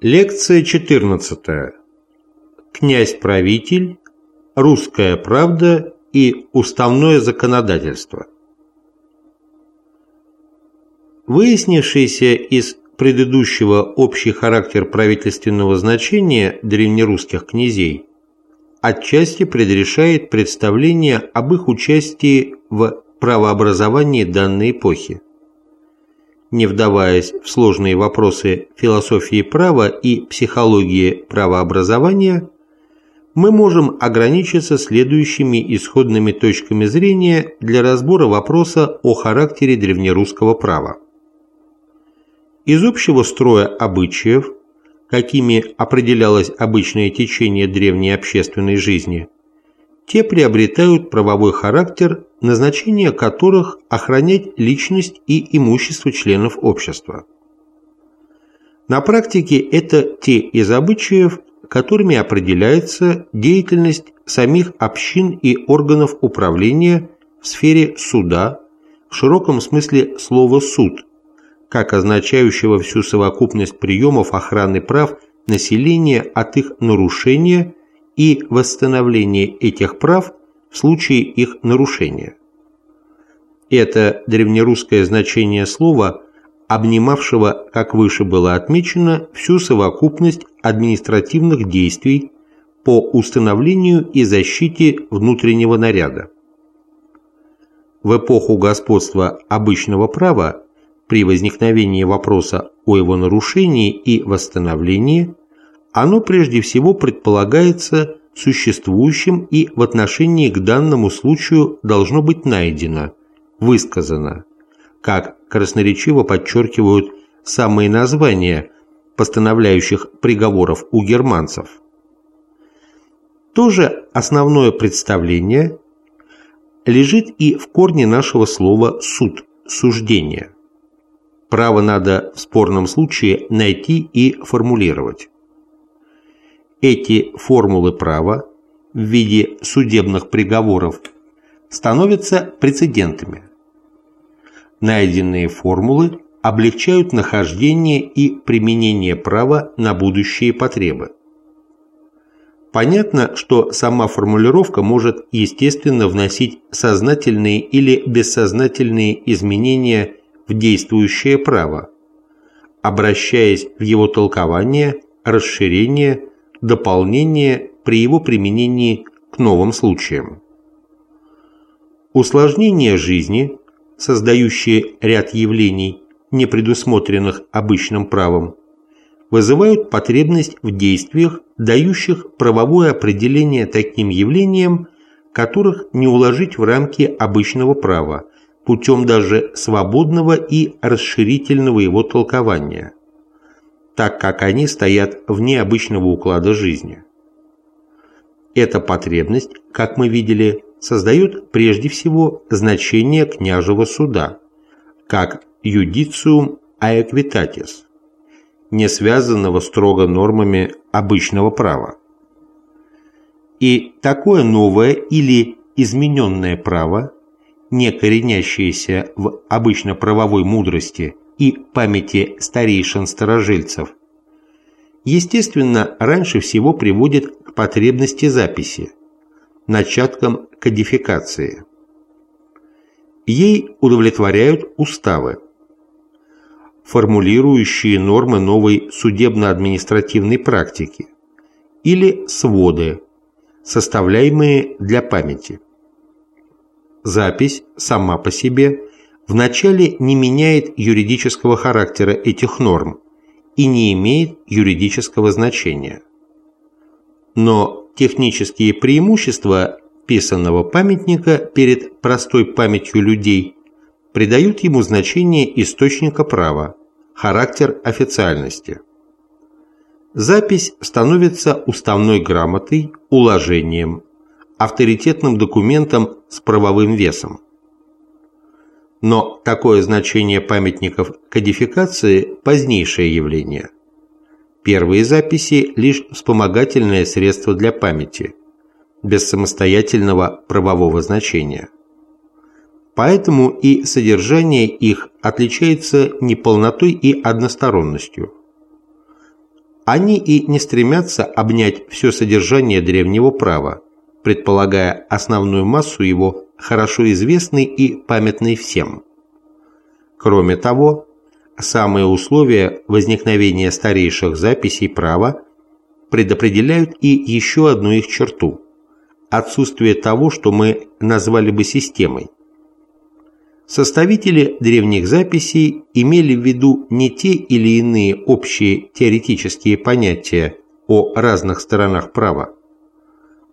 Лекция 14. Князь-правитель, русская правда и уставное законодательство. Выяснившийся из предыдущего общий характер правительственного значения древнерусских князей отчасти предрешает представление об их участии в правообразовании данной эпохи не вдаваясь в сложные вопросы философии права и психологии правообразования, мы можем ограничиться следующими исходными точками зрения для разбора вопроса о характере древнерусского права. Из общего строя обычаев, какими определялось обычное течение древней общественной жизни, те приобретают правовой характер, назначение которых – охранять личность и имущество членов общества. На практике это те из обычаев, которыми определяется деятельность самих общин и органов управления в сфере суда, в широком смысле слова «суд», как означающего всю совокупность приемов охраны прав населения от их нарушения и восстановление этих прав в случае их нарушения. Это древнерусское значение слова, обнимавшего, как выше было отмечено, всю совокупность административных действий по установлению и защите внутреннего наряда. В эпоху господства обычного права при возникновении вопроса о его нарушении и восстановлении оно прежде всего предполагается существующим и в отношении к данному случаю должно быть найдено, высказано, как красноречиво подчеркивают самые названия постановляющих приговоров у германцев. Тоже основное представление лежит и в корне нашего слова «суд», «суждение». Право надо в спорном случае найти и формулировать. Эти формулы права в виде судебных приговоров становятся прецедентами. Найденные формулы облегчают нахождение и применение права на будущие потребы. Понятно, что сама формулировка может естественно вносить сознательные или бессознательные изменения в действующее право, обращаясь в его толкование, расширение, дополнение при его применении к новым случаям. Усложнение жизни, создающие ряд явлений, не предусмотренных обычным правом, вызывают потребность в действиях, дающих правовое определение таким явлениям, которых не уложить в рамки обычного права, путем даже свободного и расширительного его толкования – так как они стоят вне обычного уклада жизни. Эта потребность, как мы видели, создает прежде всего значение княжего суда, как юдициум aequitatis, не связанного строго нормами обычного права. И такое новое или измененное право, не коренящееся в обычно правовой мудрости и памяти старейшин-старожильцев, естественно, раньше всего приводит к потребности записи, начаткам кодификации. Ей удовлетворяют уставы, формулирующие нормы новой судебно-административной практики, или своды, составляемые для памяти. Запись сама по себе вначале не меняет юридического характера этих норм и не имеет юридического значения. Но технические преимущества писанного памятника перед простой памятью людей придают ему значение источника права, характер официальности. Запись становится уставной грамотой, уложением, авторитетным документом с правовым весом. Но такое значение памятников кодификации – позднейшее явление. Первые записи – лишь вспомогательное средство для памяти, без самостоятельного правового значения. Поэтому и содержание их отличается неполнотой и односторонностью. Они и не стремятся обнять все содержание древнего права, предполагая основную массу его хорошо известной и памятной всем. Кроме того, самые условия возникновения старейших записей права предопределяют и еще одну их черту – отсутствие того, что мы назвали бы системой. Составители древних записей имели в виду не те или иные общие теоретические понятия о разных сторонах права,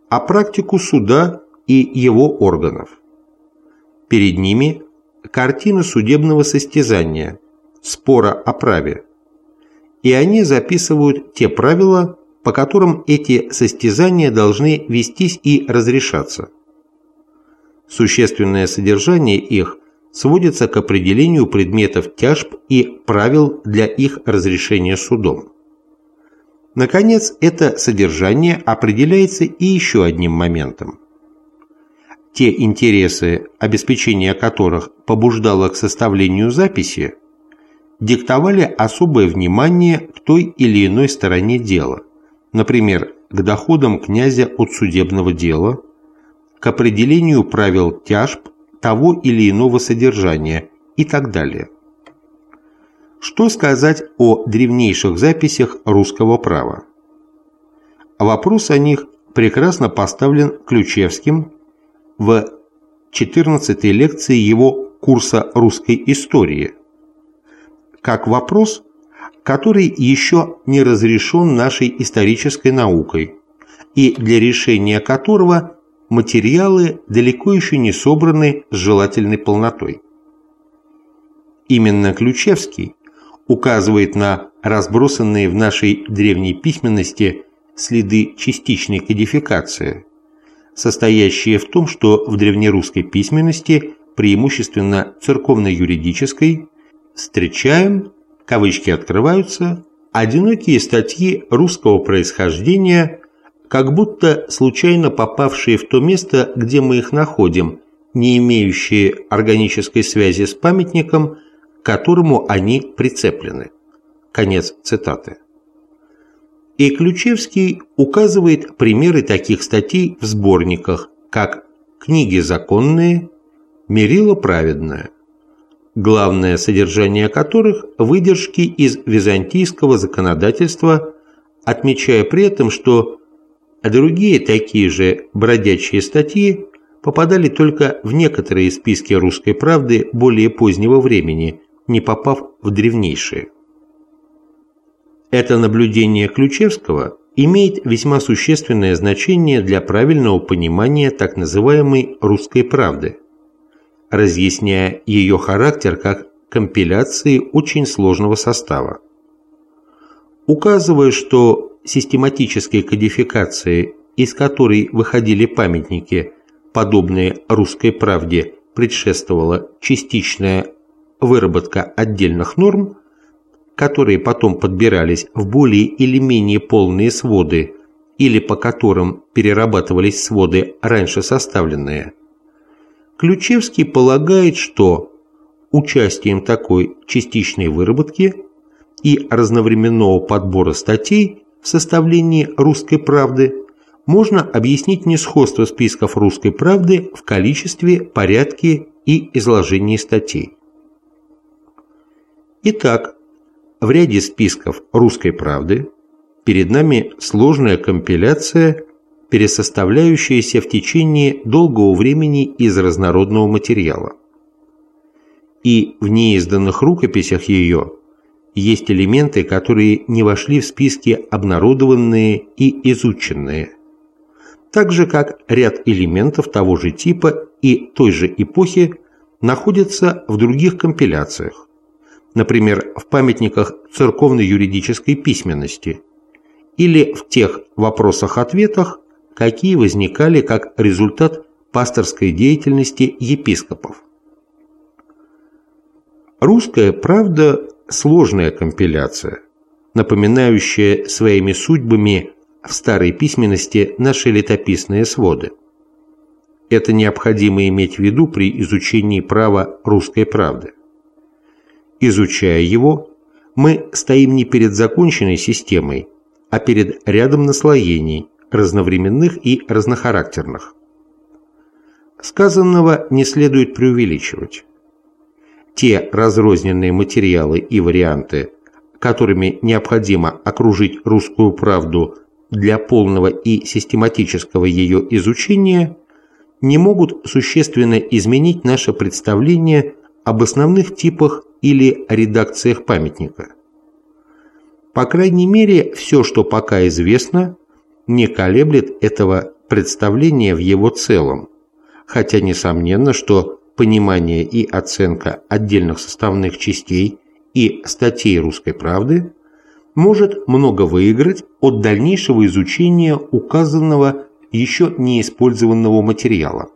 а практику суда и его органов. Перед ними картина судебного состязания, спора о праве, и они записывают те правила, по которым эти состязания должны вестись и разрешаться. Существенное содержание их сводится к определению предметов тяжб и правил для их разрешения судом. Наконец, это содержание определяется и еще одним моментом. Те интересы, обеспечение которых побуждало к составлению записи, диктовали особое внимание к той или иной стороне дела – например, к доходам князя от судебного дела, к определению правил тяжб того или иного содержания и так далее. Что сказать о древнейших записях русского права? Вопрос о них прекрасно поставлен Ключевским в 14 лекции его курса русской истории, как вопрос, который еще не разрешен нашей исторической наукой и для решения которого материалы далеко еще не собраны с желательной полнотой. Именно Ключевский указывает на разбросанные в нашей древней письменности следы частичной кодификации, состоящие в том, что в древнерусской письменности, преимущественно церковно-юридической, встречаем кавычки открываются, одинокие статьи русского происхождения, как будто случайно попавшие в то место, где мы их находим, не имеющие органической связи с памятником, к которому они прицеплены. Конец цитаты. И Ключевский указывает примеры таких статей в сборниках, как «Книги законные», «Мерило праведное», главное содержание которых – выдержки из византийского законодательства, отмечая при этом, что другие такие же бродячие статьи попадали только в некоторые списки русской правды более позднего времени, не попав в древнейшие. Это наблюдение Ключевского имеет весьма существенное значение для правильного понимания так называемой «русской правды», разъясняя ее характер как компиляции очень сложного состава. Указывая, что систематические кодификации, из которой выходили памятники, подобные русской правде, предшествовала частичная выработка отдельных норм, которые потом подбирались в более или менее полные своды или по которым перерабатывались своды раньше составленные – Ключевский полагает, что участием такой частичной выработки и разновременного подбора статей в составлении «Русской правды» можно объяснить несходство списков «Русской правды» в количестве, порядке и изложении статей. Итак, в ряде списков «Русской правды» перед нами сложная компиляция пересоставляющаяся в течение долгого времени из разнородного материала. И в неизданных рукописях ее есть элементы, которые не вошли в списки обнародованные и изученные, так же как ряд элементов того же типа и той же эпохи находятся в других компиляциях, например, в памятниках церковно-юридической письменности или в тех вопросах-ответах, какие возникали как результат пасторской деятельности епископов. Русская правда – сложная компиляция, напоминающая своими судьбами в старой письменности наши летописные своды. Это необходимо иметь в виду при изучении права русской правды. Изучая его, мы стоим не перед законченной системой, а перед рядом наслоений, разновременных и разнохарактерных. Сказанного не следует преувеличивать. Те разрозненные материалы и варианты, которыми необходимо окружить русскую правду для полного и систематического ее изучения, не могут существенно изменить наше представление об основных типах или редакциях памятника. По крайней мере, все, что пока известно, не колеблет этого представления в его целом, хотя несомненно, что понимание и оценка отдельных составных частей и статей «Русской правды» может много выиграть от дальнейшего изучения указанного еще не использованного материала.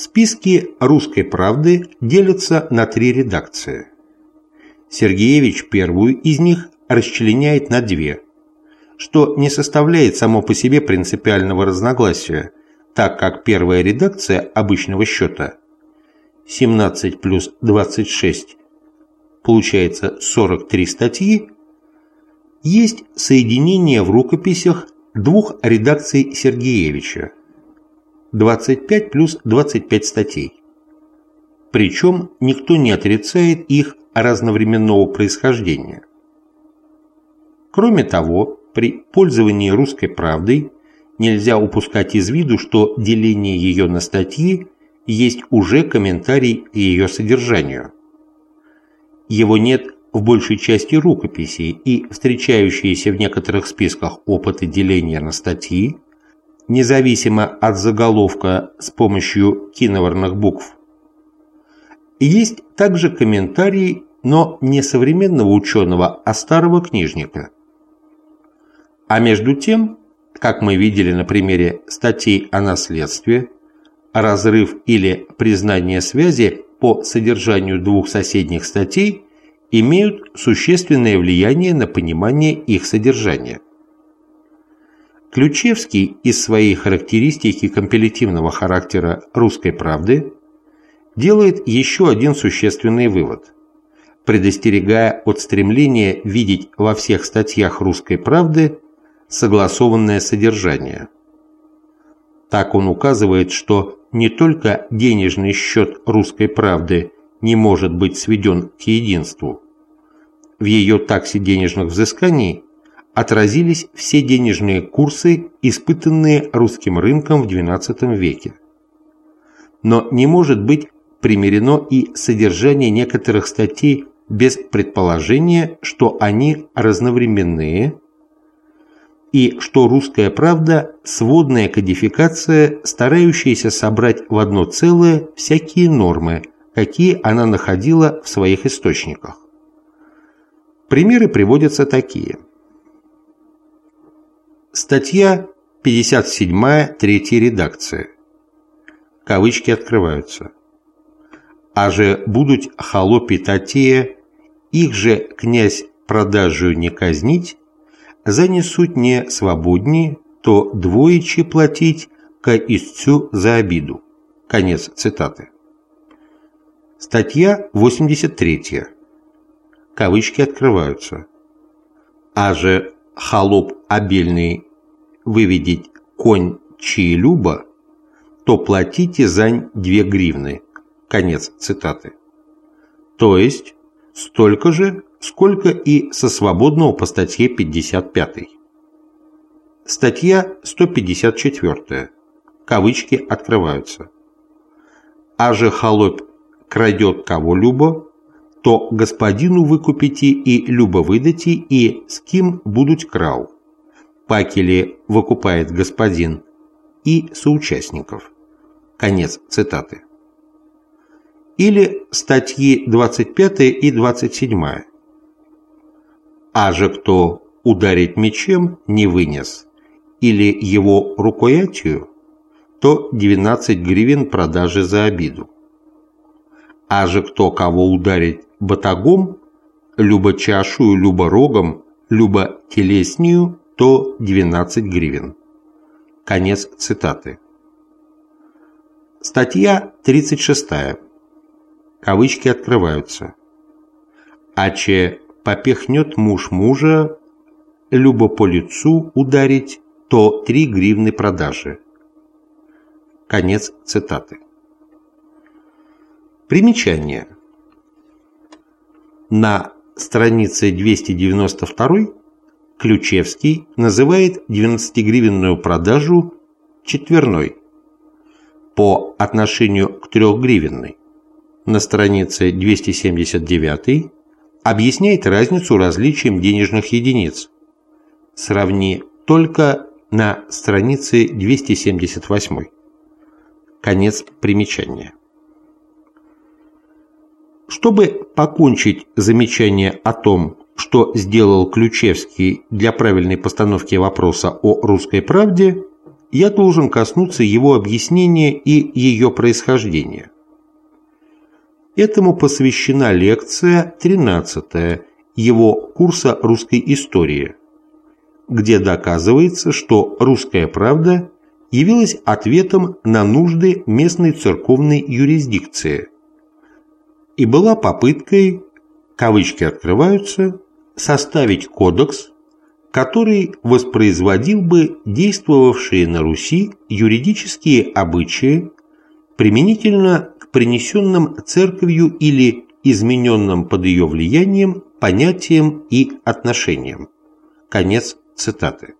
Списки «Русской правды» делятся на три редакции. Сергеевич первую из них расчленяет на две, что не составляет само по себе принципиального разногласия, так как первая редакция обычного счета 17 плюс 26 получается 43 статьи, есть соединение в рукописях двух редакций Сергеевича 25 плюс 25 статей. Причем никто не отрицает их разновременного происхождения. Кроме того, при пользовании русской правдой нельзя упускать из виду, что деление ее на статьи есть уже комментарий к ее содержанию. Его нет в большей части рукописей, и встречающиеся в некоторых списках опыты деления на статьи, независимо от заголовка с помощью киноварных букв, есть также комментарий, но не современного ученого, а старого книжника. А между тем, как мы видели на примере статей о наследстве, разрыв или признание связи по содержанию двух соседних статей имеют существенное влияние на понимание их содержания. Ключевский из своей характеристики компилятивного характера «Русской правды» делает еще один существенный вывод, предостерегая от стремления видеть во всех статьях «Русской правды» согласованное содержание. Так он указывает, что не только денежный счет «Русской правды» не может быть сведен к единству. В ее таксе денежных взысканий отразились все денежные курсы, испытанные русским рынком в XII веке. Но не может быть примирено и содержание некоторых статей без предположения, что они разновременные и что «Русская правда» – сводная кодификация, старающаяся собрать в одно целое всякие нормы, какие она находила в своих источниках. Примеры приводятся такие. Статья 57, третья редакция. Кавычки открываются. «А же будуть холопи татея, их же князь продажу не казнить, занесут не свободнее, то двоечи платить ка истцу за обиду». Конец цитаты. Статья 83. Кавычки открываются. А же холоп обельный выведить конь чьи-либо, то платите зань две гривны. Конец цитаты. То есть столько же, сколько и со свободного по статье 55. Статья 154. Кавычки открываются. А же холоп крадет кого-либо, то господину выкупите и любо выдати, и с кем будут крал. Пакели выкупает господин и соучастников. Конец цитаты. Или статьи 25 и 27. А же кто ударить мечем не вынес, или его рукоятью, то 12 гривен продажи за обиду. А же кто кого ударить батагом, любо чашую, любо рогом, любо телеснию, то 12 гривен. Конец цитаты. Статья 36. Кавычки открываются. А че попехнет муж мужа, любо по лицу ударить, то 3 гривны продажи. Конец цитаты. Примечание. На странице 292 Ключевский называет 12-гривенную продажу четверной по отношению к трехгривенной. На странице 279 объясняет разницу различием денежных единиц. Сравни только на странице 278. Конец примечания. Чтобы покончить замечание о том, что сделал Ключевский для правильной постановки вопроса о русской правде, я должен коснуться его объяснения и ее происхождения. Этому посвящена лекция 13 его курса русской истории, где доказывается, что русская правда явилась ответом на нужды местной церковной юрисдикции и была попыткой, кавычки открываются, составить кодекс, который воспроизводил бы действовавшие на Руси юридические обычаи применительно к принесенным церковью или измененным под ее влиянием понятиям и отношениям. Конец цитаты.